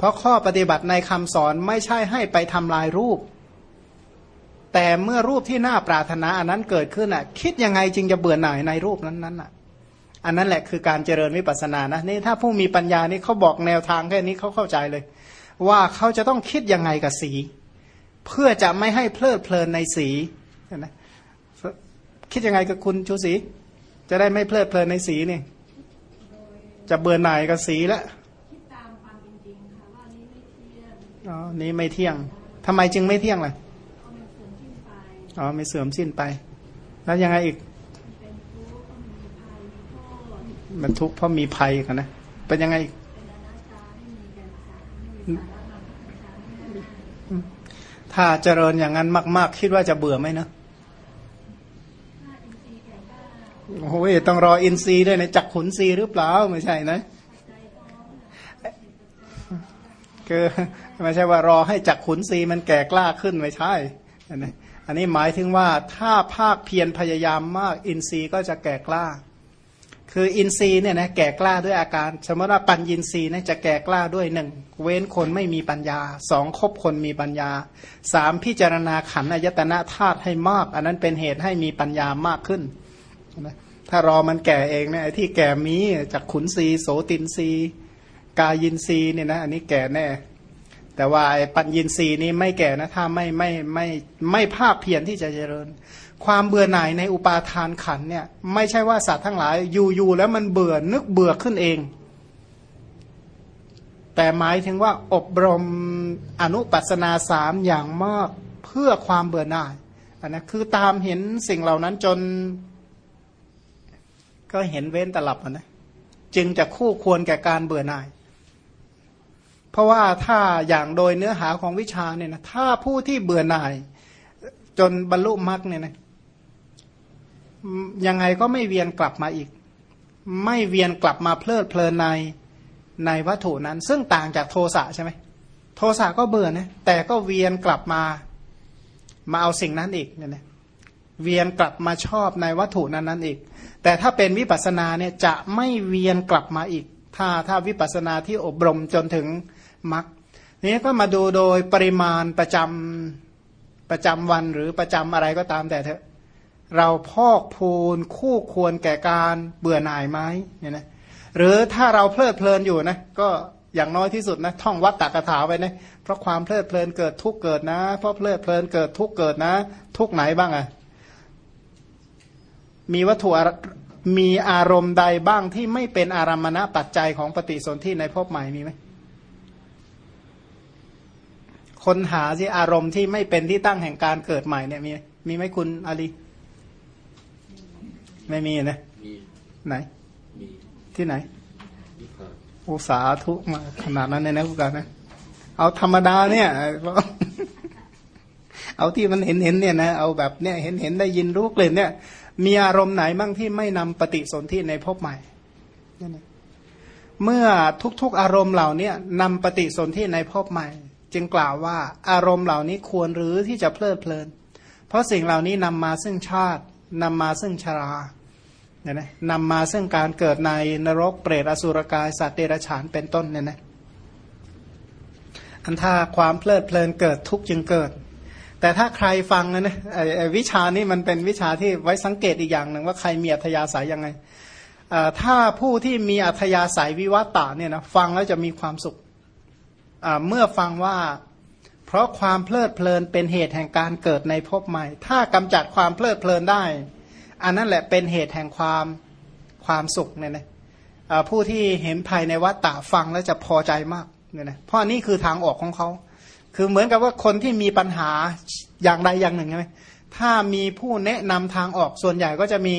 เพราะข้อปฏิบัติในคำสอนไม่ใช่ให้ไปทำลายรูป แต่เมื่อรูปที่น่าปรารถนาอันนั้นเกิดขึ้นอะ คิดยังไงจึงจะเบื่อหน่ายในรูปนั้นๆอะ อันนั้นแหละคือการเจริญวิปัสสนานะนี่ถ้าผู้มีปัญญานี่เขาบอกแนวทางแค่นี้เขาเข้าใจเลย ว่าเขาจะต้องคิดยังไงกับสี เพื่อจะไม่ให้เพลิดเพลินในสีนะคิดยังไงกับคุณชูศรีจะได้ไม่เพลิดเพลินในสีนี่ จะเบื่อหน่ายกับสีแล้ว อ๋อ นี้ไม่เที่ยงทำไมจึงไม่เที่ยงล่ะอ๋อ ไม่เสื่อมสิ้นไป แล้วยังไงอีก มันทุกข์เพราะมีภัยกันนะ เป็นยังไงอีกถ้าเจริญอย่างนั้นมาก ๆ คิดว่าจะเบื่อไหมเนะโอ้ยต้องรออินทรีย์ด้วยนะจักขุนซีหรือเปล่าไม่ใช่นะ คือไม่ใช่ว่ารอให้จักขุนซีมันแก่กล้าขึ้นไม่ใช่อันนี้หมายถึงว่าถ้าภาคเพียรพยายามมากอินทรีย์ก็จะแก่กล้า คืออินทรีย์เนี่ยนะแก่กล้าด้วยอาการ สมมติว่าปัญญินทรีย์เนี่ยจะแก่กล้าด้วยหนึ่งเว้นคนไม่มีปัญญาสองคบคนมีปัญญาสามพิจารณาขันอายตนะธาตุให้มาก อันนั้นเป็นเหตุให้มีปัญญามากขึ้นนะถ้ารอมันแก่เองเนี่ยที่แก่มีจากขุนซีโสตินซี กายินซีเนี่ยนะอันนี้แก่แน่ แต่ว่าไอ้ปัญญินซีนี่ไม่แก่นะถ้าไม่ไม่ไม่ไม่ภาคเพียรที่จะเจริญ ความเบื่อหน่ายในอุปาทานขันเนี่ยไม่ใช่ว่าสัตว์ทั้งหลายอยู่อยู่แล้วมันเบื่อนึกเบื่อขึ้นเอง แต่หมายถึงว่าอบรมอนุปัสนาสามอย่างมากเพื่อความเบื่อหน่ายอันนะคือตามเห็นสิ่งเหล่านั้นจน ก็เห็นเว้นตลับนะจึงจะคู่ควรแก่การเบื่อหน่าย เพราะว่าถ้าอย่างโดยเนื้อหาของวิชาเนี่ยนะถ้าผู้ที่เบื่อหน่าย จนบรรลุมรรคเนี่ยนะยังไงก็ไม่เวียนกลับมาอีก ไม่เวียนกลับมาเพลิดเพลินในในวัตถุนั้น ซึ่งต่างจากโทสะใช่ไหมโทสะก็เบื่อนะแต่ก็เวียนกลับมามาเอาสิ่งนั้นอีกเนี่ยนะเวียนกลับมาชอบในวัตถุนั้นนั้นอีก แต่ถ้าเป็นวิปัสสนาเนี่ยจะไม่เวียนกลับมาอีก ถ้าถ้าวิปัสสนาที่อบรมจนถึง มรรคนี้ก็มาดูโดยปริมาณประจำประจำวันหรือประจำอะไรก็ตามแต่เถอะเราพอกพูนคู่ควรแก่การเบื่อหน่ายไหมเนี่ยนะหรือถ้าเราเพลิดเพลินอยู่นะก็อย่างน้อยที่สุดนะท่องวัดตักถาไว้นะเพราะความเพลิดเพลินเกิดทุกเกิดนะ เพราะเพลิดเพลินเกิดทุกเกิดนะ ทุกไหนบ้างอะมีวัตถุมีอารมณ์ใดบ้างที่ไม่เป็นอารมณะปัจจัยของปฏิสนธิในภพใหม่มีไหม คนหาที่อารมณ์ที่ไม่เป็นที่ตั้งแห่งการเกิดใหม่เนี่ยมีมีไหมคุณอาลีไม่มีนะไหนที่ไหนอุสาทุมาขนาดนั้นเลยนะคุณการนะ เอาธรรมดาเนี่ยเอาที่มันเห็นเห็นเนี่ยนะเอาแบบเนี่ยเห็นเห็นได้ยินรู้กลิ่นเนี่ย มีอารมณ์ไหนบ้างที่ไม่นำปฏิสนธิในภพใหม่เมื่อทุกๆอารมณ์เหล่านี้นำปฏิสนธิในภพใหม่ จึงกล่าวว่าอารมณ์เหล่านี้ควรหรือที่จะเพลิดเพลิน เพราะสิ่งเหล่านี้นำมาซึ่งชาตินำมาซึ่งชราเนี่ยนะนำมาซึ่งการเกิดในนรกเปรตอสุรกายสัตว์เดรัจฉานเป็นต้นเนี่ยนะอันถ้าความเพลิดเพลินเกิดทุกจึงเกิด แต่ถ้าใครฟังนะนะวิชานี้มันเป็นวิชาที่ไว้สังเกตอีกอย่างหนึ่งว่าใครมีอัธยาศัยยังไงถ้าผู้ที่มีอัธยาศัยวิวัตตาเนี่ยนะฟังแล้วจะมีความสุข เมื่อฟังว่า เพราะความเพลิดเพลินเป็นเหตุแห่งการเกิดในภพใหม่ ถ้ากำจัดความเพลิดเพลินได้ อันนั้นแหละเป็นเหตุแห่งความความสุขเนี่ยนะผู้ที่เห็นภายในวัตตะฟังแล้วจะพอใจมากเนี่ยนะเพราะนี่คือทางออกของเขา คือเหมือนกับว่าคนที่มีปัญหาอย่างใดอย่างหนึ่งใช่ไหมถ้ามีผู้แนะนำทางออกส่วนใหญ่ก็จะมี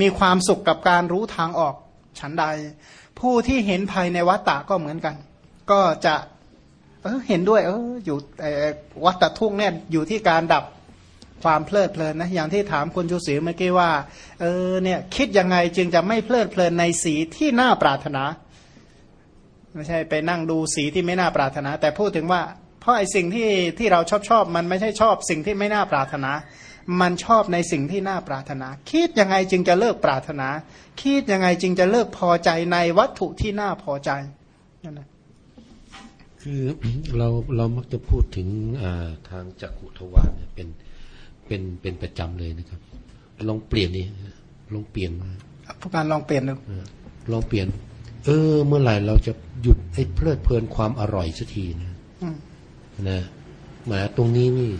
มีความสุขกับการรู้ทางออกฉันใด ผู้ที่เห็นภายในวัตตะก็เหมือนกัน ก็จะเออเห็นด้วย เอออยู่วัตทุ่งเนี่ยอยู่ที่การดับความเพลิดเพลินนะอย่างที่ถามคุณชูศรีเมื่อกี้ว่าเออเนี่ยคิดยังไงจึงจะไม่เพลิดเพลินในสีที่น่าปรารถนา ไม่ใช่ไปนั่งดูสีที่ไม่น่าปรารถนา แต่พูดถึงว่า เพราะไอ้สิ่งที่ที่เราชอบชอบมันไม่ใช่ชอบสิ่งที่ไม่น่าปรารถนา มันชอบในสิ่งที่น่าปรารถนา คิดยังไงจึงจะเลิกปรารถนา คิดยังไงจึงจะเลิกพอใจในวัตถุที่น่าพอใจนั่นแหละ คือเราเรามักจะพูดถึงทางจักขุทวารเป็นเป็นเป็นประจำเลยนะครับ ลองเปลี่ยนนี่ลองเปลี่ยนมาผู้การลองเปลี่ยนดูลองเปลี่ยน เออ เมื่อไหร่เราจะหยุดไอ้เพลิดเพลินความอร่อยสักทีนะนะหมาตรงนี้นี่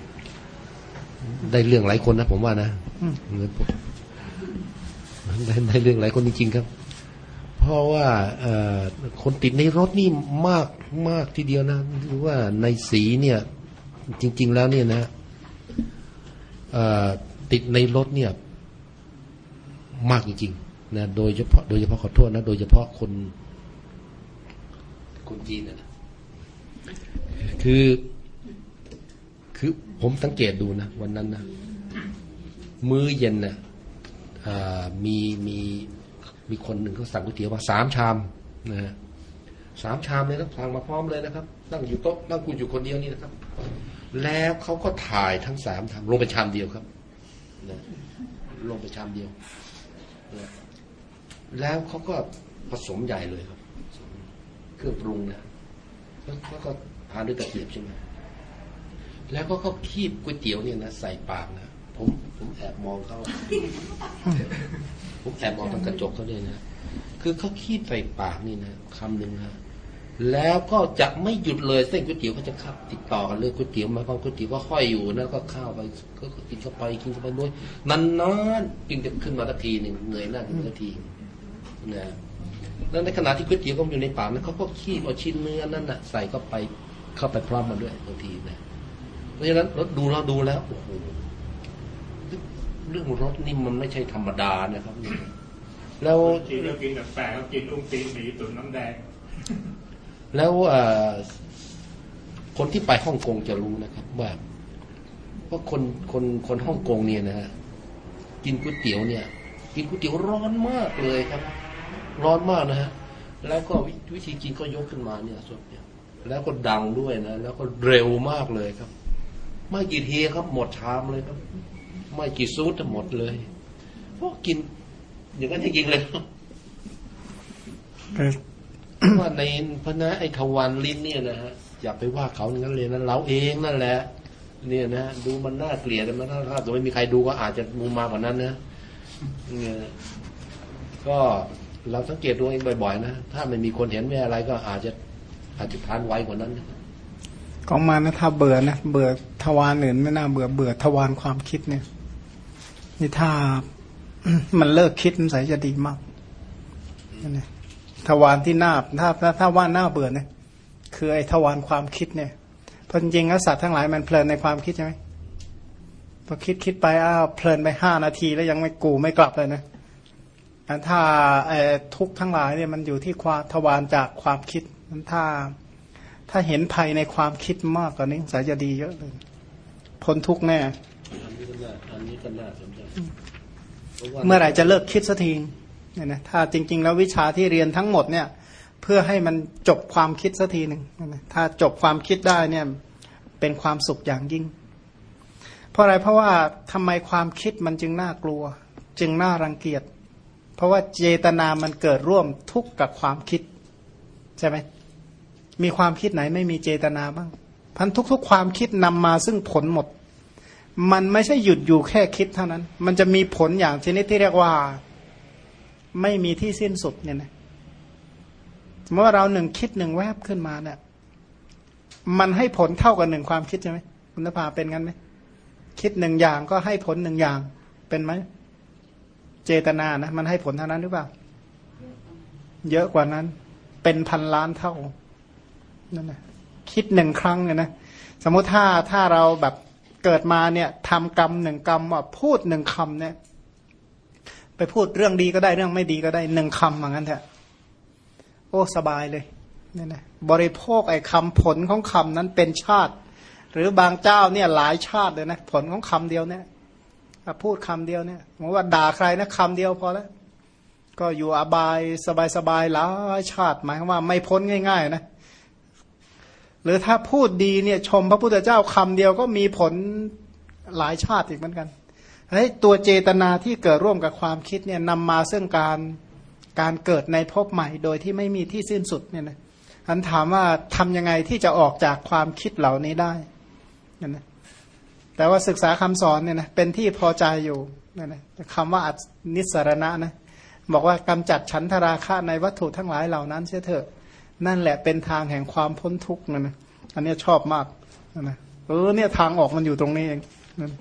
ได้เรื่องหลายคนนะผมว่านะได้ได้เรื่องหลายคนจริงๆครับ เพราะว่าคนติดในรถนี่มากมากทีเดียวนะหรือว่าในสีเนี่ยจริง ๆ แล้วเนี่ยนะติดในรถเนี่ยมากจริงๆนะโดยเฉพาะโดยเฉพาะขอโทษนะ โดยเฉพาะคนคนจีนนะคือคือผมสังเกตดูนะ วันนั้นนะ มื้อเย็นนะ่ะมีมี มีคนหนึ่งเขาสั่งก๋วยเตี๋ยวมาสามชามนะสามชามเลยครับสั่งมาพร้อมเลยนะครับ นั่งอยู่โต๊ะนั่งคุยอยู่คนเดียวนี่นะครับ แล้วเขาก็ถ่ายทั้งสามทำลงไปชามเดียวครับนะลงไปชามเดียวนะแล้วเขาก็ผสมใหญ่เลยครับ เครื่องปรุงนะแล้วเขาก็ทานด้วยตะเกียบใช่ไหมแล้วก็เขาคีบก๋วยเตี๋ยวเนี่ยนะใส่ปากนะผมผมแอบมองเขา ผมแอบมองทางกระจกเขาเนี่ยนะ คือเขาคีบใส่ปากนี่นะคำหนึ่งนะแล้วก็จะไม่หยุดเลยเส้นก๋วยเตี๋ยวเขาจะขับ ติดต่อกันเลยก๋วยเตี๋ยวมาความก๋วยเตี๋ยวก็ค่อยอยู่นะก็ข้าวไปก็กินเข้าไปกินเข้าไปด้วยนานๆจึงจะขึ้นมาทันทีหนึ่งเหนื่อยหน้าขึ้นทันทีนะแล้วในขณะที่ก๋วยเตี๋ยวก็อยู่ในปากนั้นเขาก็คีบเอาชิ้นเนื้อนั่นน่ะใส่เข้าไปเข้าไปพร้อมมาด้วยบางทีนะเพราะฉะนั้นเรถดูเราดูแล้วโอ้โห เรื่องรถนี่มันไม่ใช่ธรรมดานะครับแล้วกินก็กินแบบแปลกกินอุ้งตีนหมีตุ๋นน้ำแดง แล้วคนที่ไปฮ่องกงจะรู้นะครับ ว่าว่าคนคนคนฮ่องกงเนี่ยนะฮะกินก๋วยเตี๋ยวเนี่ย กินก๋วยเตี๋ยวร้อนมากเลยครับ ร้อนมากนะฮะแล้วก็วิธีกินก็ยกขึ้นมาเนี่ยสดเนี่ย แล้วก็ดังด้วยนะ แล้วก็เร็วมากเลยครับ ไม่กี่ทีครับหมดชามเลยครับ ไม่กี่ซูดหมดเลยพวกกิน อย่างนั้นจริงๆเลยว่าในพระนะไอ้ทวารลิ้นเนี่ยนะฮะอย่าไปว่าเขาอย่างนั้นเลยนะเราเองนั่นแหละ เนี่ยนะดูมันน่าเกลียดมันถ้าถ้าไม่มีใครดูก็อาจจะมุมมากว่านั้นนะเนี่ยก็เราสังเกตดูเองบ่อยๆนะถ้าไม่มีคนเห็นไม่อะไรก็อาจจะอาจจะทานไวกว่านั้นของมานะถ้าเบื่อนะเบื่อทวารอื่นไม่น่าเบื่อเบื่อทวารความคิดเนี่ย นี่ถ้ามันเลิกคิดมันใส่จะดีมากนี่ทวารที่หน้าถ้าถ้าถ้าว่าหน้าเบื่อเนี่ยคือไอ้ทวารความคิดเนี่ยพราะจริงๆสัตว์ทั้งหลายมันเพลินในความคิดใช่ไหมพอคิดคิดไปอ้าวเพลินไปห้านาทีแล้วยังไม่กูไม่กลับเลยนะถ้าทุกทั้งหลายเนี่ยมันอยู่ที่ความทวารจากความคิดมันถ้าถ้าเห็นภัยในความคิดมากกว่านี้สายจะดีเยอะเลยพ้นทุกแน่ เมื่อไหร่จะเลิกคิดสักทีเนี่ยนะถ้าจริง ๆ แล้ววิชาที่เรียนทั้งหมดเนี่ย เพื่อให้มันจบความคิดสักทีหนึ่งนะถ้าจบความคิดได้เนี่ยเป็นความสุขอย่างยิ่ง เพราะอะไรเพราะว่าทำไมความคิดมันจึงน่ากลัว จึงน่ารังเกียจ เพราะว่าเจตนามันเกิดร่วมทุกข์กับความคิด ใช่ไหมมีความคิดไหนไม่มีเจตนาบ้างพันทุก ๆ ความคิดนำมาซึ่งผลหมด มันไม่ใช่หยุดอยู่แค่คิดเท่านั้น มันจะมีผลอย่างชนิดที่เรียกว่า ไม่มีที่สิ้นสุดเนี่ยนะเมื่อเราหนึ่งคิดหนึ่งแวบขึ้นมาเนี่ย มันให้ผลเท่ากับหนึ่งความคิดใช่ไหมคุณภาเป็นงั้นไหมคิดหนึ่งอย่างก็ให้ผลหนึ่งอย่าง เป็นไหมเจตนานะมันให้ผลเท่านั้นหรือเปล่า เยอะกว่านั้น เป็นพันล้านเท่านั่นแหละคิดหนึ่งครั้งเนี่ยนะสมมติถ้าถ้าเราแบบ เกิดมาเนี่ยทำกรรมหนึ่งกรรมว่าพูดหนึ่งคำเนี่ย ไปพูดเรื่องดีก็ได้เรื่องไม่ดีก็ได้หนึ่งคำเหมือนกันเถอะโอ้สบายเลยเนี่ยนะบริโภคไอ้คำผลของคำนั้นเป็นชาติ หรือบางเจ้าเนี่ยหลายชาติเลยนะผลของคำเดียวเนี่ยพูดคำเดียวเนี่ยมว่าด่าใครนะคำเดียวพอแล้วก็อยู่อบายสบายๆหลายชาติหมายความว่าไม่พ้นง่าย ๆ นะ หรือถ้าพูดดีเนี่ยชมพระพุทธเจ้าคำเดียวก็มีผลหลายชาติอีกเหมือนกันเฮ้ยตัวเจตนาที่เกิดร่วมกับความคิดเนี่ยนำมาซึ่งการการเกิดในภพใหม่ โดยที่ไม่มีที่สิ้นสุดเนี่ยนะอันถามว่าทำยังไงที่จะออกจากความคิดเหล่านี้ได้นั่นนะแต่ว่าศึกษาคำสอนเนี่ยนะเป็นที่พอใจอยู่นั่นนะคำว่าอนิสรณะนะบอกว่ากำจัดฉันทราคะในวัตถุทั้งหลายเหล่านั้นเสียเถอะ นั่นแหละเป็นทางแห่งความพ้นทุกข์นั่นะอันนี้ชอบมากนั่นะเออเนี่ยทางออกมันอยู่ตรงนี้เองนั่น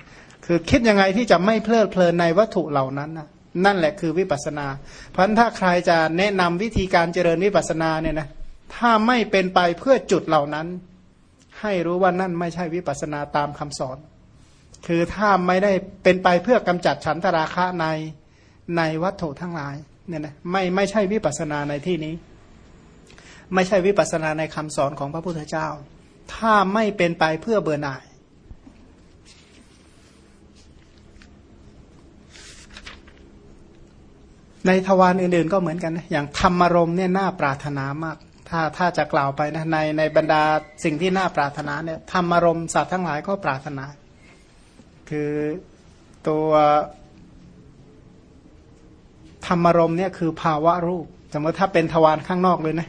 คือคิดยังไงที่จะไม่เพลิดเพลินในวัตถุเหล่านั้นนะนั่นแหละคือวิปัสนา เพราะฉะนั้นถ้าใครจะแนะนำวิธีการเจริญวิปัสนาเนี่ยนะถ้าไม่เป็นไปเพื่อจุดเหล่านั้น ให้รู้ว่านั่นไม่ใช่วิปัสนาตามคำสอน คือถ้าไม่ได้เป็นไปเพื่อกำจัดฉันทราคะในในวัตถุทั้งหลายเนี่ยนะไม่ไม่ใช่วิปัสนาในที่นี้ ไม่ใช่วิปัสนาในคำสอนของพระพุทธเจ้า ถ้าไม่เป็นไปเพื่อเบื่อหน่าย ในทวารอื่นๆก็เหมือนกันนะอย่างธรรมรมเนี่ยน่าปรารถนามาก ถ้าถ้าจะกล่าวไปนะในในบรรดาสิ่งที่น่าปรารถนาเนี่ยธรรมรมสัตว์ทั้งหลายก็ปรารถนา คือตัวธรรมรมเนี่ยคือภาวะรูป สมมติถ้าเป็นทวารข้างนอกเลยนะ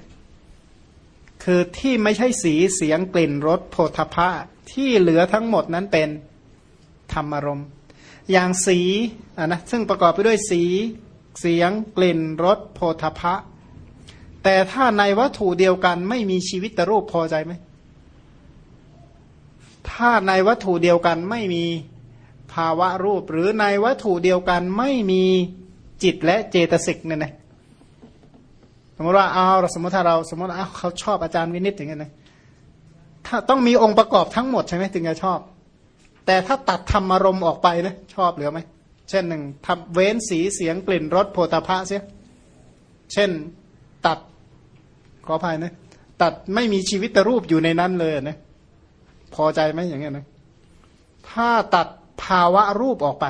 คือที่ไม่ใช่สีเสียงกลิ่นรสโผฏฐะที่เหลือทั้งหมดนั้นเป็นธรรมารมณ์ อย่างสีอะนะซึ่งประกอบไปด้วยสีเสียงกลิ่นรสโผฏฐะแต่ถ้าในวัตถุเดียวกันไม่มีชีวิตตรูปพอใจไหมถ้าในวัตถุเดียวกันไม่มีภาวะรูป หรือในวัตถุเดียวกันไม่มีจิตและเจตสิกเนี่ยนะ สมมติว่าเอาสมมติถ้าเราสมมติเอาเขาชอบอาจารย์วินิจอย่างเงี้ยนะถ้าต้องมีองค์ประกอบทั้งหมดใช่ไหมถึงจะชอบ แต่ถ้าตัดธรรมารมณ์ออกไปนะชอบเหลือไหมเช่นหนึ่งทำเว้นสีเสียงกลิ่นรสโพธาภะเสียเช่นตัดขออภัยนะตัดไม่มีชีวิตรูปอยู่ในนั้นเลยนะพอใจไหมอย่างเงี้ยนะถ้าตัดภาวะรูปออกไป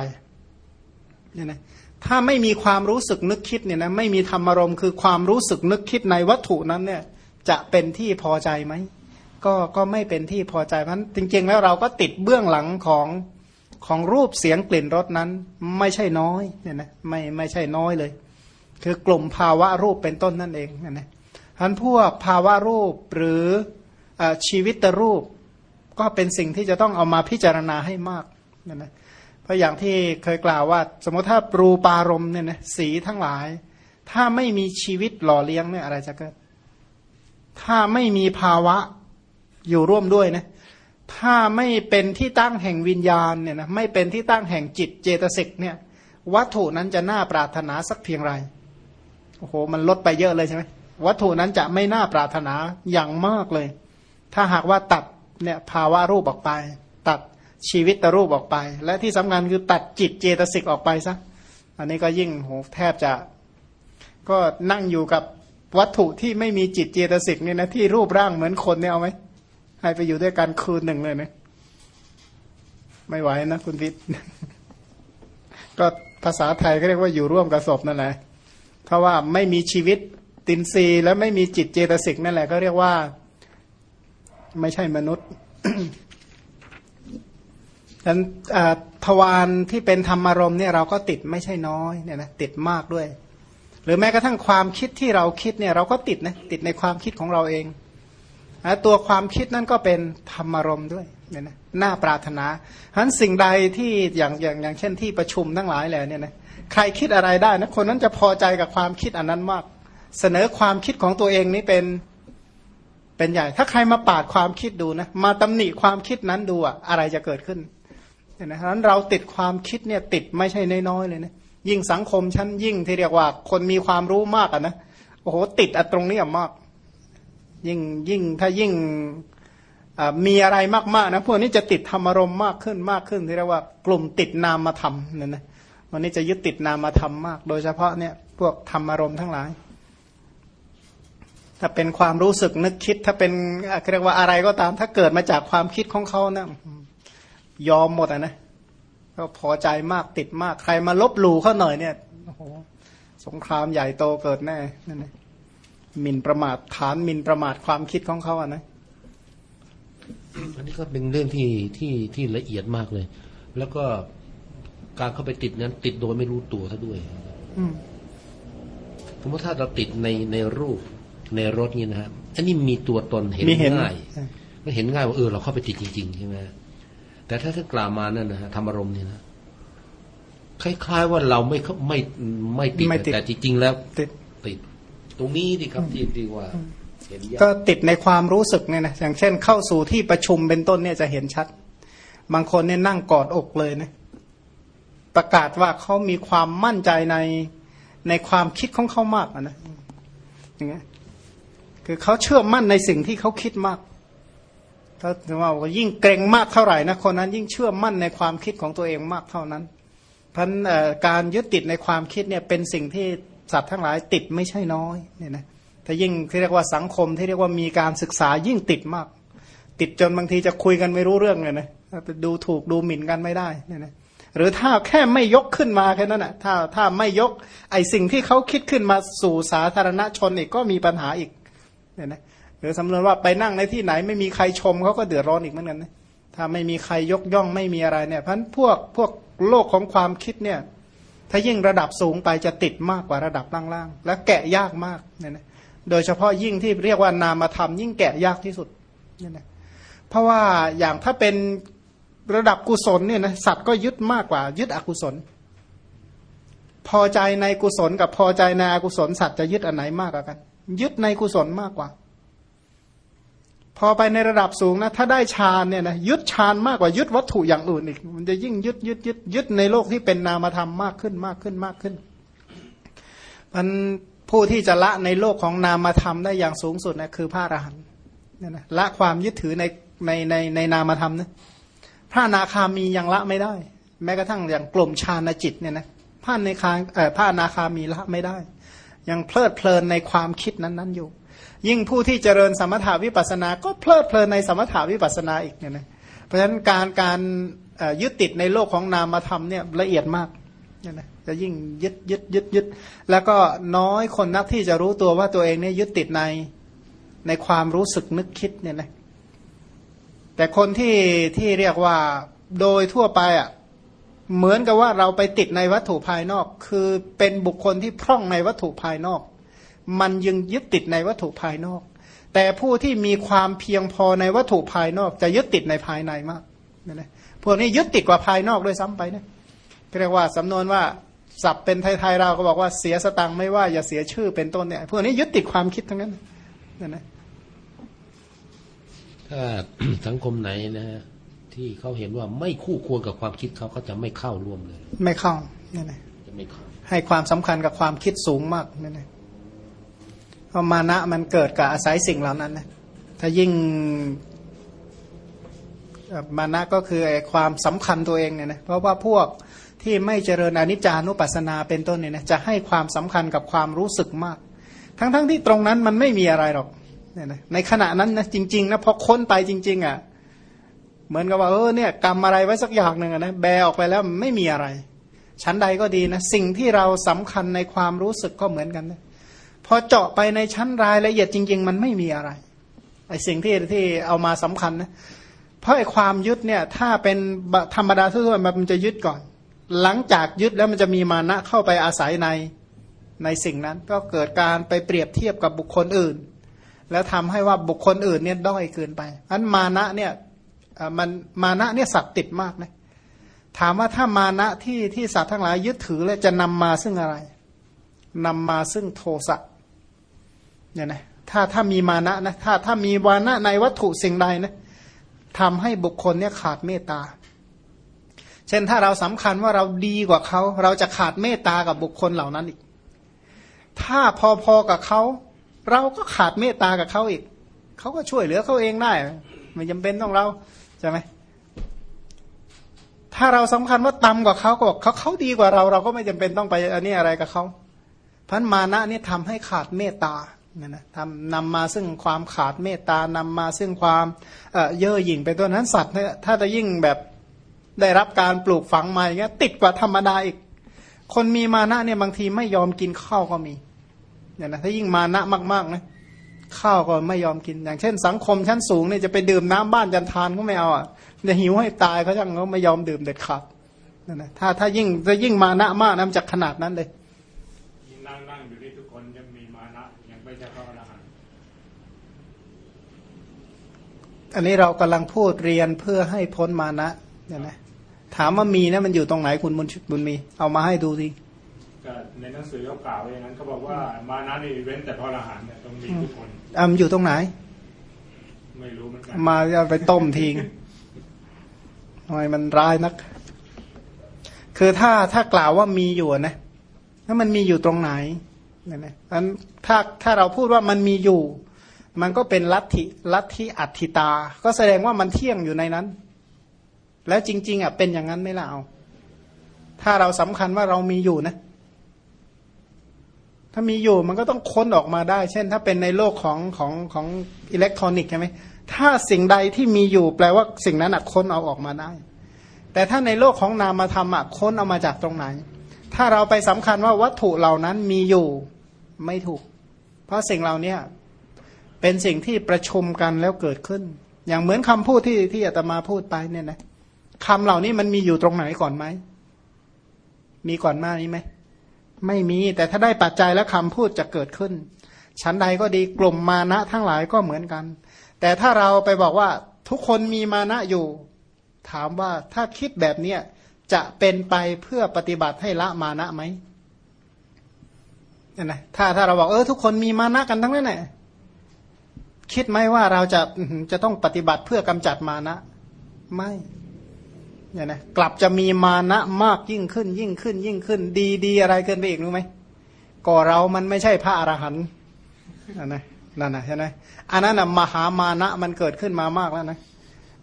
เนี่ยนะ ถ้าไม่มีความรู้สึกนึกคิดเนี่ยนะไม่มีธรรมารมคือความรู้สึกนึกคิดในวัตถุนั้นเนี่ยจะเป็นที่พอใจไหมก็ก็ไม่เป็นที่พอใจเพราะจริง ๆ แล้วเราก็ติดเบื้องหลังของของรูปเสียงกลิ่นรสนั้นไม่ใช่น้อยเนี่ยนะไม่ไม่ใช่น้อยเลย คือกลุ่มภาวะรูปเป็นต้นนั่นเองนะนะท่านพวกภาวะรูปหรืออชีวิตรูป ก็เป็นสิ่งที่จะต้องเอามาพิจารณาให้มากนะนะ เพราะอย่างที่เคยกล่าวว่า สมมติถ้าปรูปารมเนี่ยนะสีทั้งหลาย ถ้าไม่มีชีวิตหล่อเลี้ยงเนี่ยอะไรจะเกิด ถ้าไม่มีภาวะอยู่ร่วมด้วยนะถ้าไม่เป็นที่ตั้งแห่งวิญญาณเนี่ยนะไม่เป็นที่ตั้งแห่งจิตเจตสิกเนี่ย วัตถุนั้นจะน่าปรารถนาสักเพียงไรโอ้โหมันลดไปเยอะเลยใช่ไหมวัตถุนั้นจะไม่น่าปรารถนาอย่างมากเลย ถ้าหากว่าตัดเนี่ยภาวะรูปออกไป ชีวิตรูปออกไป และที่สำคัญคือตัดจิตเจตสิกออกไปซะอันนี้ก็ยิ่งโหแทบจะก็นั่งอยู่กับวัตถุที่ไม่มีจิตเจตสิกเนี่ยนะที่รูปร่างเหมือนคนเนี่ยเอาไหมให้ไปอยู่ด้วยกันคืนหนึ่งเลยเนะไม่ไหวนะคุณวิทย์ก็ภาษาไทยก็เรียกว่าอยู่ร่วมกับศพนั่นแหละเพราะว่าไม่มีชีวิตตินซีและไม่มีจิตเจตสิกนั่นแหละก็เรียกว่า ไม่ใช่มนุษย์ นั้นทวารที่เป็นธรรมารมณ์เนี่ยเราก็ติดไม่ใช่น้อยเนี่ยนะติดมากด้วย หรือแม้กระทั่งความคิดที่เราคิดเนี่ยเราก็ติดนะติดในความคิดของเราเองตัวความคิดนั่นก็เป็นธรรมารมณ์ด้วยเนี่ยนะน่าปรารถนาฉะนั้นสิ่งใดที่อย่างอย่างอย่างเช่นที่ประชุมทั้งหลายแหละเนี่ยนะใครคิดอะไรได้นะคนนั้นจะพอใจกับความคิดอันนั้นมาก เสนอความคิดของตัวเองนี้เป็นเป็นใหญ่ ถ้าใครมาปาดความคิดดูนะมาตำหนิความคิดนั้นดูอะอะไรจะเกิดขึ้น เนี่ยนะฉะนั้นเราติดความคิดเนี่ยติดไม่ใช่น้อยๆเลยนะยิ่งสังคมชั้นยิ่งที่เรียกว่าคนมีความรู้มากอะนะโอ้โหติดอตรงนี้อะมาก ยิ่งยิ่งถ้ายิ่งมีอะไรมากๆนะพวกนี้จะติดธรรมารมมากขึ้นมากขึ้นที่เรียกว่ากลุ่มติดนามธรรมเนี่ยนะวันนี้จะยึดติดนามธรรมมาก โดยเฉพาะเนี่ยพวกธรรมารมทั้งหลาย ถ้าเป็นความรู้สึกนึกคิด ถ้าเป็นเรียกว่าอะไรก็ตาม ถ้าเกิดมาจากความคิดของเขานะ ยอมหมดอะนะก็พอใจมากติดมาก ใครมาลบหลู่เขาหน่อยเนี่ยโอ้โหสงครามใหญ่โตเกิดแน่นั่นเองมินประมาทฐานมินประมาทความคิดของเขาอะนะอันนี้ก็เป็นเรื่องที่ที่ที่ละเอียดมากเลย แล้วก็การเข้าไปติดนั้น ติดโดยไม่รู้ตัวซะด้วยสมมติถ้าเราติดในในรูปในรถนี่นะฮะอันนี้มีตัวตนเห็นมีเห็นง่ายมันเห็นง่ายว่าเออเราเข้าไปติดจริงๆใช่ไหม แต่ถ้าถ้ากล่าวมานั่นนะฮะธรรมอารมณ์เนี่ยนะคล้ายๆว่าเราไม่เข้าไม่ไม่ติดไม่ติดแต่จริงๆแล้วติดติด ตรงนี้ดิครับที่ที่ว่าเห็นยากก็ติดในความรู้สึกเนี่ยนะอย่างเช่น เข้าสู่ที่ประชุมเป็นต้นเนี่ยจะเห็นชัด บางคนเนี่ยนั่งกอดอกเลยนะประกาศว่าเขามีความมั่นใจในในความคิดของเขามากอะนะอย่างเงี้ยคือเขาเชื่อมั่นในสิ่งที่เขาคิดมาก ถ้าถือว่ายิ่งเกรงมากเท่าไหร่นะคนนั้นยิ่งเชื่อมั่นในความคิดของตัวเองมากเท่านั้นเพราะฉะนั้นการยึดติดในความคิดเนี่ยเป็นสิ่งที่สัตว์ทั้งหลายติดไม่ใช่น้อยเนี่ยนะแต่ยิ่งที่เรียกว่าสังคมที่เรียกว่ามีการศึกษายิ่งติดมาก ติดจนบางทีจะคุยกันไม่รู้เรื่องเลยนะดูถูกดูหมิ่นกันไม่ได้เนี่ยนะหรือถ้าแค่ไม่ยกขึ้นมาแค่นั้นนะถ้าถ้าไม่ยกไอสิ่งที่เขาคิดขึ้นมาสู่สาธารณชนอีกก็มีปัญหาอีกเนี่ยนะ หรือสำนวนว่าไปนั่งในที่ไหนไม่มีใครชมเขาก็เดือดร้อนอีกเหมือนกันนะถ้าไม่มีใครยกย่องไม่มีอะไรเนี่ยเพราะฉะนั้นพวกพวกโลกของความคิดเนี่ยถ้ายิ่งระดับสูงไปจะติดมากกว่าระดับล่างๆ และแกะยากมากเนี่ยนะโดยเฉพาะยิ่งที่เรียกว่านามธรรมยิ่งแกะยากที่สุดเนี่ยนะเพราะว่าอย่างถ้าเป็นระดับกุศลเนี่ยนะสัตว์ก็ยึดมากกว่า ยึดอกุศล พอใจในกุศลกับพอใจในอกุศลสัตว์จะยึดอันไหนมากกว่ากัน ยึดในกุศลมากกว่า พอไปในระดับสูงนะถ้าได้ฌานเนี่ยนะยึดฌานมากกว่ายึดวัตถุอย่างอื่นอีก มันจะยิ่งยึดยึดยึดยึดในโลกที่เป็นนามธรรมมากขึ้นมากขึ้นมากขึ้น มันผู้ที่จะละในโลกของนามธรรมได้อย่างสูงสุดนะคือพระอรหันต์เนี่ยนะละความยึดถือในในในในนามธรรมนะพระนาคามียังละไม่ได้ แม้กระทั่งอย่างกลุ่มฌานจิตเนี่ยนะพระในคางเอ่อพระนาคามีละไม่ได้ ยังเพลิดเพลินในความคิดนั้นๆอยู่ ยิ่งผู้ที่เจริญสมถาวิปัสสนา ก็เพลิดเพลินในสมถาวิปัสสนาอีกเนี่ยนะเพราะฉะนั้นการการยึดติดในโลกของนามธรรมเนี่ยละเอียดมากเนี่ยนะจะยิ่งยึดยึดยึดยึดแล้วก็น้อยคนนักที่จะรู้ตัวว่าตัวเองเนี่ยยึดติดในในความรู้สึกนึกคิดเนี่ยนะแต่คนที่ที่เรียกว่าโดยทั่วไปอะเหมือนกับว่าเราไปติดในวัตถุภายนอก คือเป็นบุคคลที่พร่องในวัตถุภายนอก มันยังยึดติดในวัตถุภายนอก แต่ผู้ที่มีความเพียงพอในวัตถุภายนอก จะยึดติดในภายในมากนี่นะพวกนี้ยึดติดกว่าภายนอกด้วยซ้ำไปนะเรียกว่าสำนวนว่าสับเป็นไทยๆเราก็บอกว่าเสียสตังค์ไม่ว่าอย่าเสียชื่อเป็นต้นเนี่ยพวกนี้ยึดติดความคิดทั้งนั้นนี่นะถ้าสังคมไหนนะฮะที่เขาเห็นว่าไม่คู่ควรกับความคิดเขาเขาจะไม่เข้าร่วมเลย ไม่เข้านี่นะจะไม่เข้าให้ความสำคัญกับความคิดสูงมากนี่นะเพ ราะมานะมันเกิดกับอาศัยสิ่งเหล่านั้นนะถ้ายิ่งมานะก็คือไอ้ความสำคัญตัวเองเนี่ยนะเพราะว่าพวกที่ไม่เจริญอนิจจานุปัสสนาเป็นต้นเนี่ยนะจะให้ความสำคัญกับความรู้สึกมาก ทั้งๆทที่ตรงนั้นมันไม่มีอะไรหรอกเนี่ยนะในขณะนั้นนะจริงๆนะพอค้นไปจริง ๆอะเหมือนกับว่าเออเนี่ยกรรมอะไรไว้สักอย่างหนึ่งนะแบออกไปแล้วไม่มีอะไร ชั้นใดก็ดีนะสิ่งที่เราสำคัญในความรู้สึกก็เหมือนกันนะ พอเจาะไปในชั้นรายละเอียดจริง ๆ มันไม่มีอะไรไอ้สิ่งที่ที่เอามาสำคัญนะเพราะไอ้ความยึดเนี่ย ถ้าเป็นธรรมดาทั่วๆไปมันจะยึดก่อน หลังจากยึดแล้วมันจะมีมานะเข้าไปอาศัยในในสิ่งนั้น ก็เกิดการไปเปรียบเทียบกับบุคคลอื่น แล้วทำให้ว่าบุคคลอื่นเนี่ยด้อยเกินไปอันมานะเนี่ยมันมานะเนี่ยสัตว์ติดมากนะถามว่าถ้ามานะที่ที่สัตว์ทั้งหลายยึดถือแล้วจะนำมาซึ่งอะไรนำมาซึ่งโทสะ เนี่ยนะถ้าถ้ามีมานะนะถ้าถ้ามีวานะในวัตถุสิ่งใดนะทำให้บุคคลเนี่ยขาดเมตตา เช่นถ้าเราสำคัญว่าเราดีกว่าเขา เราจะขาดเมตตากับบุคคลเหล่านั้นอีก ถ้าพอๆกับเขา เราก็ขาดเมตตากับเขาอีก เขาก็ช่วยเหลือเขาเองได้ไม่จำเป็นต้องเราใช่ไหมถ้าเราสำคัญว่าต่ำกว่าเขาก็บอกเขาเขาดีกว่าเรา เราก็ไม่จำเป็นต้องไปอันนี้อะไรกับเขาพันมานะนี่ทำให้ขาดเมตตา นี่ยนะทำนำมาซึ่งความขาดเมตตานำมาซึ่งความเอ่อเย่อหยิ่งไปตัวนั้นสัตว์เนี่ยถ้าจะยิ่งแบบได้รับการปลูกฝังมาอย่างเงี้ยติดกว่าธรรมดาอีก คนมีมานะเนี่ยบางทีไม่ยอมกินข้าวก็มีเนี่ยนะถ้ายิ่งมานะมากๆนะข้าวก็ไม่ยอมกินอย่างเช่น สังคมชั้นสูงเนี่ยจะไปดื่มน้ำบ้านจันทานก็ไม่เอาอะจะหิวให้ตายเขาจังเขาไม่ยอมดื่มเด็ดขาดนั่นนะถ้าถ้ายิ่งจะยิ่งมานะมากนะมันจะขนาดนั้นเลย นั่งนั่งอยู่นี่ทุกคนยังมีมานะยังไม่ใช่พระอรหันต์ อันนี้เรากำลังพูดเรียนเพื่อให้พ้นมานะเนี่ยนะถามว่ามีนะมันอยู่ตรงไหนคุณบุญบุญมี เอามาให้ดูสิก็ในหนังสือเขากล่าวไว้อย่างนั้นเขาบอกว่ามานะนี่เว้นแต่พระอรหันต์เนี่ยต้องมีทุกคนอะมันอยู่ตรงไหน ไม่รู้เหมือนกันมาเอาไปต้มทิ้งทำไมมันร้ายนัก คือถ้าถ้ากล่าวว่ามีอยู่นะถ้ามันมีอยู่ตรงไหนเนี่ยนะอันถ้าถ้าเราพูดว่ามันมีอยู่ มันก็เป็นลัทธิลัทธิอัตถิตา ก็แสดงว่ามันเที่ยงอยู่ในนั้น แล้วจริง ๆอะเป็นอย่างนั้นไม่ล่ะเอา ถ้าเราสำคัญว่าเรามีอยู่นะ ถ้ามีอยู่มันก็ต้องค้นออกมาได้ เช่น ถ้าเป็นในโลกของของของอิเล็กทรอนิกส์ใช่ไหมถ้าสิ่งใดที่มีอยู่ แปลว่าสิ่งนั้นอะค้นเอาออกมาได้ แต่ถ้าในโลกของนามธรรมอะค้นเอามาจากตรงไหน ถ้าเราไปสำคัญว่าวัตถุเหล่านั้นมีอยู่ไม่ถูก เพราะสิ่งเหล่านี้ เป็นสิ่งที่ประชุมกันแล้วเกิดขึ้น อย่างเหมือนคำพูดที่ที่อาตมาพูดไปเนี่ยนะคำเหล่านี้มันมีอยู่ตรงไหนก่อนไหม มีก่อนหน้านี้ไหม ไม่มี แต่ถ้าได้ปัจจัยและคำพูดจะเกิดขึ้น ชั้นใดก็ดีกลุ่มมานะทั้งหลายก็เหมือนกัน แต่ถ้าเราไปบอกว่าทุกคนมีมานะอยู่ ถามว่าถ้าคิดแบบเนี้ยจะเป็นไปเพื่อปฏิบัติให้ละมานะไหมนั่นนะถ้าถ้าเราบอกเออทุกคนมีมานะกันทั้งนั้นแหละ คิดไหมว่าเราจะจะต้องปฏิบัติเพื่อกำจัดมานะ ไม่เนี่ยนะกลับจะมีมานะมากยิ่งขึ้น ยิ่งขึ้น ยิ่งขึ้น ดีดีอะไรเกินไปอีกรู้ไหมก็เรามันไม่ใช่พระอรหันต์นั่นนะนั่นนะใช่ไหมอันนั้นนะมหามานะมันเกิดขึ้นมามากแล้วนะ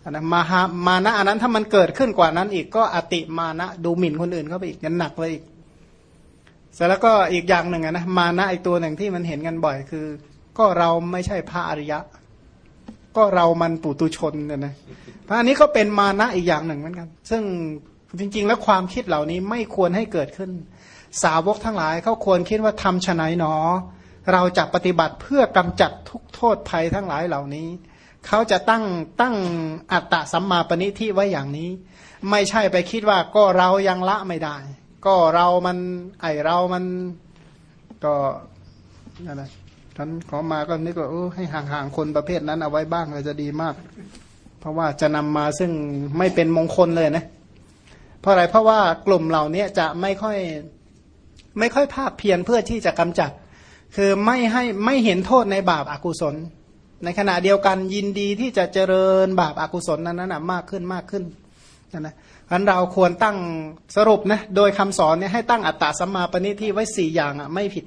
อันนะมหามานะอันนั้นถ้ามันเกิดขึ้นกว่านั้นอีกก็อติมานะดูหมิ่นคนอื่นเข้าไปอีกกันหนักเลยอีกเสร็จแล้วก็อีกอย่างหนึ่งนะมานะอีกตัวหนึ่งที่มันเห็นกันบ่อยคือ ก็เราไม่ใช่พระอริยะ ก็เรามันปุตุชนเนี่ยนะเพราะอันนี้ก็เป็นมานะอีกอย่างหนึ่งเหมือนกัน ซึ่งจริง ๆ แล้วความคิดเหล่านี้ไม่ควรให้เกิดขึ้น สาวกทั้งหลายเขาควรคิดว่าทำฉไนหนอ เราจะปฏิบัติเพื่อกำจัดทุกโทษภัยทั้งหลายเหล่านี้เขาจะตั้งตั้งอัตตะสัมมาปณิที่ไว้อย่างนี้ ไม่ใช่ไปคิดว่าก็เรายังละไม่ได้ ก็เรามันไอเรามันก็นั่นแหละ ท่านขอมาก็นึกว่าให้ห่างๆคนประเภทนั้นเอาไว้บ้างเลยจะดีมาก เพราะว่าจะนำมาซึ่งไม่เป็นมงคลเลยนะ เพราะอะไรเพราะว่ากลุ่มเหล่านี้จะไม่ค่อยไม่ค่อยภาคเพียรเพื่อที่จะกำจัด คือไม่ให้ไม่เห็นโทษในบาปอากุศล ในขณะเดียวกันยินดีที่จะเจริญบาปอากุศลนั้นนะมากขึ้นมากขึ้นนะนะอันเราควรตั้งสรุปนะโดยคำสอนเนี่ยให้ตั้งอัตตาสัมมาปณิที่ไว้สี่อย่างอะไม่ผิด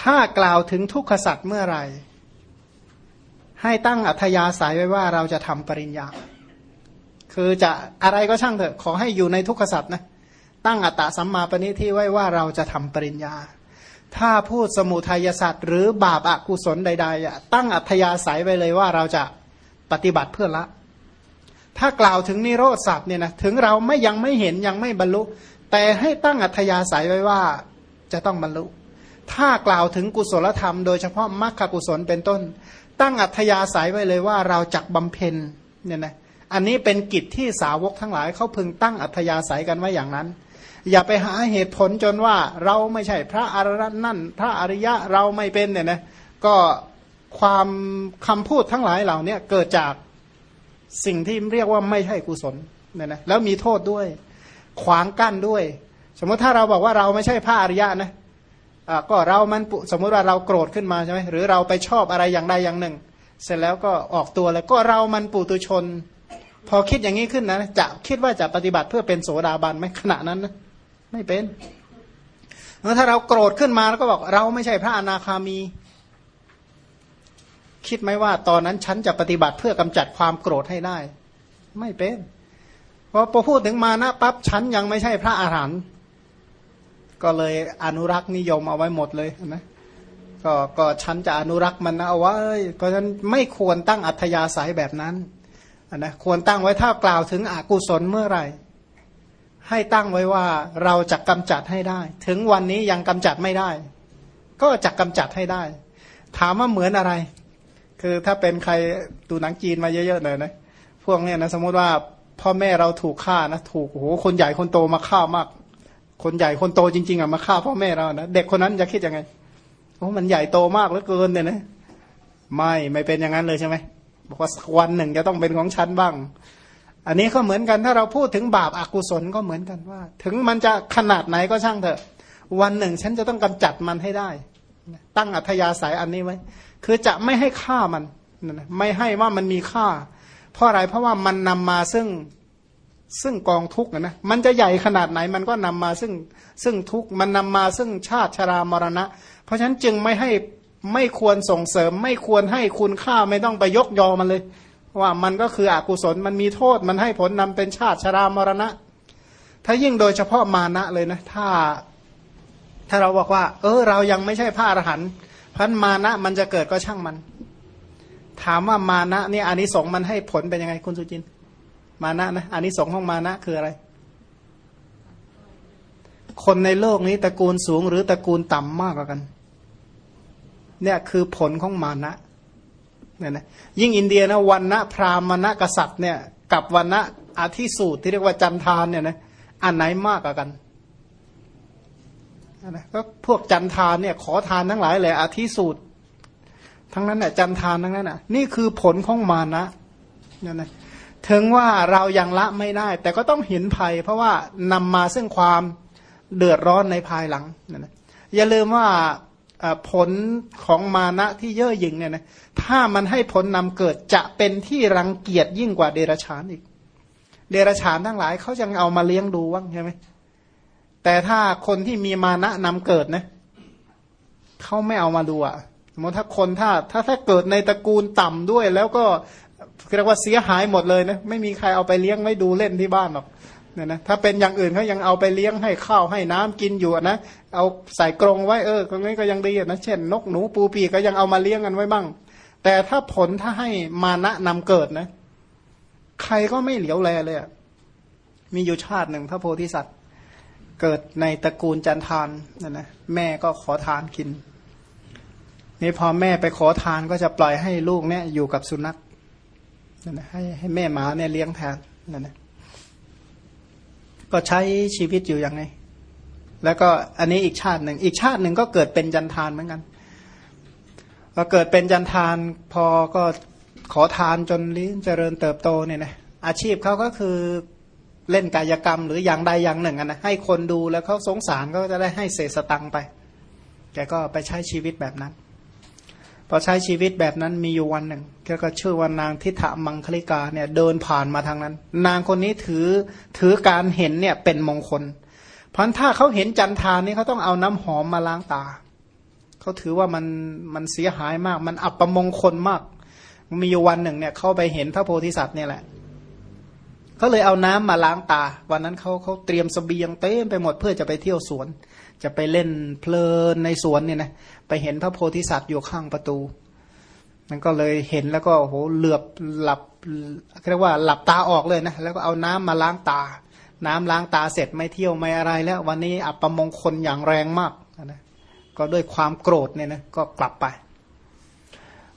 ถ้ากล่าวถึงทุกขสัตว์เมื่อไหร่ให้ตั้งอัธยาศัยไว้ว่าเราจะทำปริญญา คือจะอะไรก็ช่างเถอะ ขอให้อยู่ในทุกขสัตว์นะ ตั้งอัตตาสัมมาปณิที่ไว้ว่าเราจะทำปริญญา ถ้าพูดสมุทัยสัตว์หรือบาปอากุศลใดๆตั้งอัธยาศัยไว้เลยว่าเราจะปฏิบัติเพื่อละ ถ้ากล่าวถึงนิโรธสัตว์เนี่ยนะ ถึงเราไม่ยังไม่เห็นยังไม่บรรลุ แต่ให้ตั้งอัธยาศัยไว้ว่าจะต้องบรรลุ ถ้ากล่าวถึงกุศลธรรมโดยเฉพาะมรรคกุศลเป็นต้น ตั้งอัธยาศัยไว้เลยว่าเราจักบำเพ็ญเนี่ยนะอันนี้เป็นกิจที่สาวกทั้งหลายเขาพึงตั้งอัธยาศัยกันไว้อย่างนั้น อย่าไปหาเหตุผลจนว่าเราไม่ใช่พระอรหันต์นั่น พระอริยะเราไม่เป็นเนี่ยนะก็ความคำพูดทั้งหลายเหล่านี้เกิดจากสิ่งที่เรียกว่าไม่ใช่กุศลเนี่ยนะแล้วมีโทษด้วย ขวางกั้นด้วย สมมติถ้าเราบอกว่าเราไม่ใช่พระอริยะนะ ก็เรามันสมมุติว่าเราโกรธขึ้นมาใช่ไหมหรือเราไปชอบอะไรอย่างใดอย่างหนึ่ง เสร็จแล้วก็ออกตัวแล้วก็เรามันปุตุชน พอคิดอย่างนี้ขึ้นนะจะคิดว่าจะปฏิบัติเพื่อเป็นโสดาบันไหมขณะนั้นนะไม่เป็นแล้วถ้าเราโกรธขึ้นมาแล้วก็บอกเราไม่ใช่พระอนาคามี คิดไหมว่าตอนนั้นฉันจะปฏิบัติเพื่อกำจัดความโกรธให้ได้ ไม่เป็นพราะพอพูดถึงมานะปั๊บฉันยังไม่ใช่พระอาหารหันต์ ก็เลยอนุรักษ์นิยมเอาไว้หมดเลยนะก็ก็ฉันจะอนุรักษ์มันเอาไว้เพราะฉะนั้นไม่ควรตั้งอัธยาศัยแบบนั้นนะควรตั้งไว้ถ้ากล่าวถึงอกุศลเมื่อไหร่ให้ตั้งไว้ว่าเราจะกำจัดให้ได้ ถึงวันนี้ยังกำจัดไม่ได้ ก็จะกำจัดให้ได้ ถามว่าเหมือนอะไร คือถ้าเป็นใครดูหนังจีนมาเยอะๆหน่อยนะพวกเนี้ยนะสมมติว่าพ่อแม่เราถูกฆ่านะถูกโอ้โหคนใหญ่คนโตมาฆ่ามาก คนใหญ่คนโตจริง ๆอะมาฆ่าพ่อแม่เรานะเด็กคนนั้นจะคิดยังไงโอ้มันใหญ่โตมากเหลือเกินเนี่ยนะไม่ไม่เป็นอย่างนั้นเลยใช่ไหมบอกว่าวันหนึ่งจะต้องเป็นของฉันบ้าง อันนี้ก็เหมือนกันถ้าเราพูดถึงบาปอากุศลก็เหมือนกันว่า ถึงมันจะขนาดไหนก็ช่างเถอะ วันหนึ่งฉันจะต้องกำจัดมันให้ได้ ตั้งอัธยาศัยอันนี้ไว้ คือจะไม่ให้ฆ่ามัน ไม่ให้ว่ามันมีค่า เพราะอะไรเพราะว่ามันนำมาซึ่ง ซึ่งกองทุกข์นะ มันจะใหญ่ขนาดไหนมันก็นำมาซึ่งซึ่งทุกข์มันนำมาซึ่งชาติชรามรณะ เพราะฉะนั้นจึงไม่ให้ไม่ควรส่งเสริม ไม่ควรให้คุณค่าไม่ต้องไปยกยอมันเลย ว่ามันก็คืออกุศลมันมีโทษ มันให้ผลนำเป็นชาติชรามรณะ ถ้ายิ่งโดยเฉพาะมานะเลยนะ ถ้า ถ้าเราบอกว่า เออ เรายังไม่ใช่พระอรหันต์พันมานะมันจะเกิดก็ช่างมัน ถามว่ามานะเนี่ยอานิสงส์มันให้ผลเป็นยังไงคุณสุจิน มานะนะอานิสงส์ของมานะคืออะไร คนในโลกนี้ตระกูลสูงหรือตระกูลต่ำมากกว่ากัน เนี่ยคือผลของมานะเนี่ยนะยิ่งอินเดียนะวันนะพรามณะกษัตริย์เนี่ยกับวันนะอาทิสูตรที่เรียกว่าจันทานเนี่ยนะอันไหนมากกว่ากันนะก็พวกจันทานเนี่ยขอทานทั้งหลายเลยอาทิสูตร ทั้งนั้นแหละจันทานทั้งนั้นอะนี่คือผลของมานะเนี่ยนะ ถึงว่าเรายังละไม่ได้ แต่ก็ต้องเห็นภัย เพราะว่านำมาซึ่งความเดือดร้อนในภายหลังนะอย่าลืมว่าผลของมานะที่เย่อหยิ่งเนี่ยนะถ้ามันให้ผลนำเกิดจะเป็นที่รังเกียจยิ่งกว่าเดรัจฉานอีก เดรัจฉานทั้งหลายเขายังเอามาเลี้ยงดูว่างใช่ไหมแต่ถ้าคนที่มีมานะนำเกิดนะเขาไม่เอามาดูอะสมมติถ้าคนถ้าถ้าถ้าเกิดในตระกูลต่ำด้วย แล้วก็ เรียกว่าเสียหายหมดเลยนะไม่มีใครเอาไปเลี้ยงไม่ดูเล่นที่บ้านหรอกเนี่ยนะถ้าเป็นอย่างอื่นเขายังเอาไปเลี้ยงให้ข้าวให้น้ำกินอยู่นะเอาใส่กรงไว้เออตรงนี้ก็ยังดีนะเช่น นกหนูปูปีก็ยังเอามาเลี้ยงกันไว้บ้าง แต่ถ้าผลถ้าให้มานะนำเกิดนะ ใครก็ไม่เหลียวแลเลยมีอยู่ชาติหนึ่งพระโพธิสัตว์ เกิดในตระกูลจันทานนั่นนะแม่ก็ขอทานกินนี่พอแม่ไปขอทานก็จะปล่อยให้ลูกเนี่ยอยู่กับสุนัข นั่นนะให้ให้แม่หมาเนี่ยเลี้ยงแทนนั่นนะก็ใช้ชีวิตอยู่อย่างไง แล้วก็อันนี้อีกชาติหนึ่ง อีกชาติหนึ่งก็เกิดเป็นจันทานเหมือนกันพอเกิดเป็นจันทานพอก็ขอทานจนลิ้นเจริญเติบโตเนี่ยนะอาชีพเขาก็คือเล่นกายกรรมหรืออย่างใดอย่างหนึ่งนะให้คนดูแล้วเขาสงสารก็จะได้ให้เศษสตังไปแกก็ไปใช้ชีวิตแบบนั้น พอใช้ชีวิตแบบนั้นมีอยู่วันหนึ่งก็ชื่อว่านางทิฏฐมังคลิกาเนี่ยเดินผ่านมาทางนั้น นางคนนี้ถือถือการเห็นเนี่ยเป็นมงคลเพราะถ้าเขาเห็นจันทานนี่เขาต้องเอาน้ำหอมมาล้างตาเขาถือว่ามันมันเสียหายมาก มันอับประมงคลมาก มีอยู่วันหนึ่งเนี่ยเขาไปเห็นพระโพธิสัตว์เนี่ยแหละเขาเลยเอาน้ำมาล้างตา วันนั้นเขาเขาเตรียมสเสบียงเต็มไปหมดเพื่อจะไปเที่ยวสวน จะไปเล่นเพลินในสวนเนี่ยนะไปเห็นพระโพธิสัตว์อยู่ข้างประตู มันก็เลยเห็นแล้วก็โหเหลือบหลับเรียกว่าหลับตาออกเลยนะแล้วก็เอาน้ำมาล้างตา น้ำล้างตาเสร็จไม่เที่ยวไม่อะไรแล้ว วันนี้อับประมงคลอย่างแรงมากนะก็ด้วยความโกรธเนี่ยนะก็กลับไป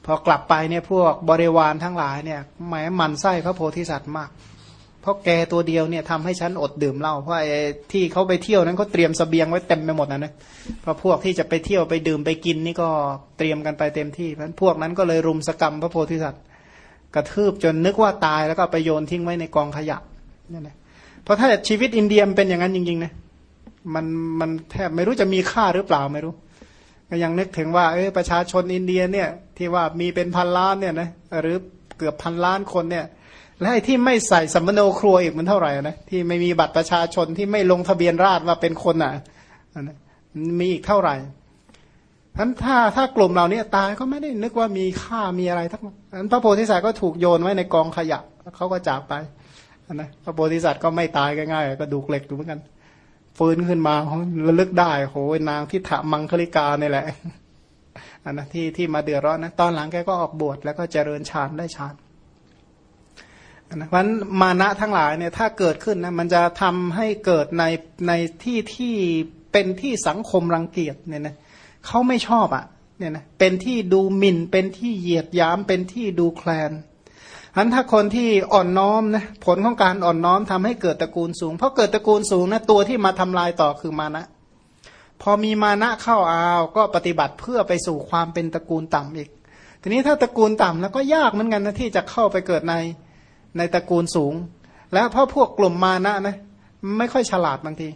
พอกลับไปเนี่ยพวกบริวารทั้งหลายเนี่ยหมายมันไส้พระโพธิสัตว์มาก ราะแกตัวเดียวเนี่ยทำให้ฉันอดดื่มเหล้าเพราะไอ้ที่เขาไปเที่ยวนั้นเขาเตรียมสเสบียงไว้เต็มไปหมดนะนะเพราะพวกที่จะไปเที่ยวไปดื่มไปกินนี่ก็เตรียมกันไปเต็มที่เพราะพวกนั้นก็เลยรุมสกรรมพระโพธิสัตว์กระทืบจนนึกว่าตายแล้วก็ไปโยนทิ้งไว้ในกองขยะนี่นะเพราะถ้าชีวิตอินเดียมเป็นอย่างนั้นจริงๆนะมันมันแทบไม่รู้จะมีค่าหรือเปล่าไม่รู้ก็ยังนึกถึงว่าเออประชาชนอินเดียเนี่ยที่ว่ามีเป็นพันล้านเนี่ยนะหรือเกือบพันล้านคนเนี่ย และไอ้ที่ไม่ใส่สัมมโนครัวอีกมันเท่าไหร่นะที่ไม่มีบัตรประชาชนที่ไม่ลงทะเบียนราษฎรว่าเป็นคนอะมีอีกเท่าไหร่ท่านถ้าถ้ากลุ่มเหล่านี้ตายก็ไม่ได้นึกว่ามีค่ามีอะไรทั้งนั้นพระโพธิสัตว์ก็ถูกโยนไว้ในกองขยะเขาก็จากไปนะพระโพธิสัตว์ก็ไม่ตายง่ายๆก็ดูเหล็กดูเหมือนกันฟื้นขึ้นมาระลึกได้โหนางทิฏฐมังคลิกาเนี่ยแหละอันนะที่ที่มาเดือดร้อนนะตอนหลังแกก็ออกบวชแล้วก็เจริญฌานได้ฌาน นะเพราะมานะทั้งหลายเนี่ยถ้าเกิดขึ้นนะมันจะทำให้เกิดในในที่ที่เป็นที่สังคมรังเกียจเนี่ยนะเขาไม่ชอบอะ่ะเนี่ยนะเป็นที่ดูหมิ่นเป็นที่เหยียดย้ำเป็นที่ดูแคลนอันถ้าคนที่อ่อนน้อมนะผลของการอ่อนน้อมทำให้เกิดตระกูลสูงเพราะเกิดตระกูลสูงนะตัวที่มาทำลายต่อคือมานะ พอมีมานะเข้าอาวก็ปฏิบัติเพื่อไปสู่ความเป็นตระกูลต่ำอีก ทีนี้ถ้าตระกูลต่ำแล้วก็ยากเหมือนกันนะที่จะเข้าไปเกิดใน ในตระกูลสูง แล้วพอพวกกลุ่มมานะนะไม่ค่อยฉลาดบางที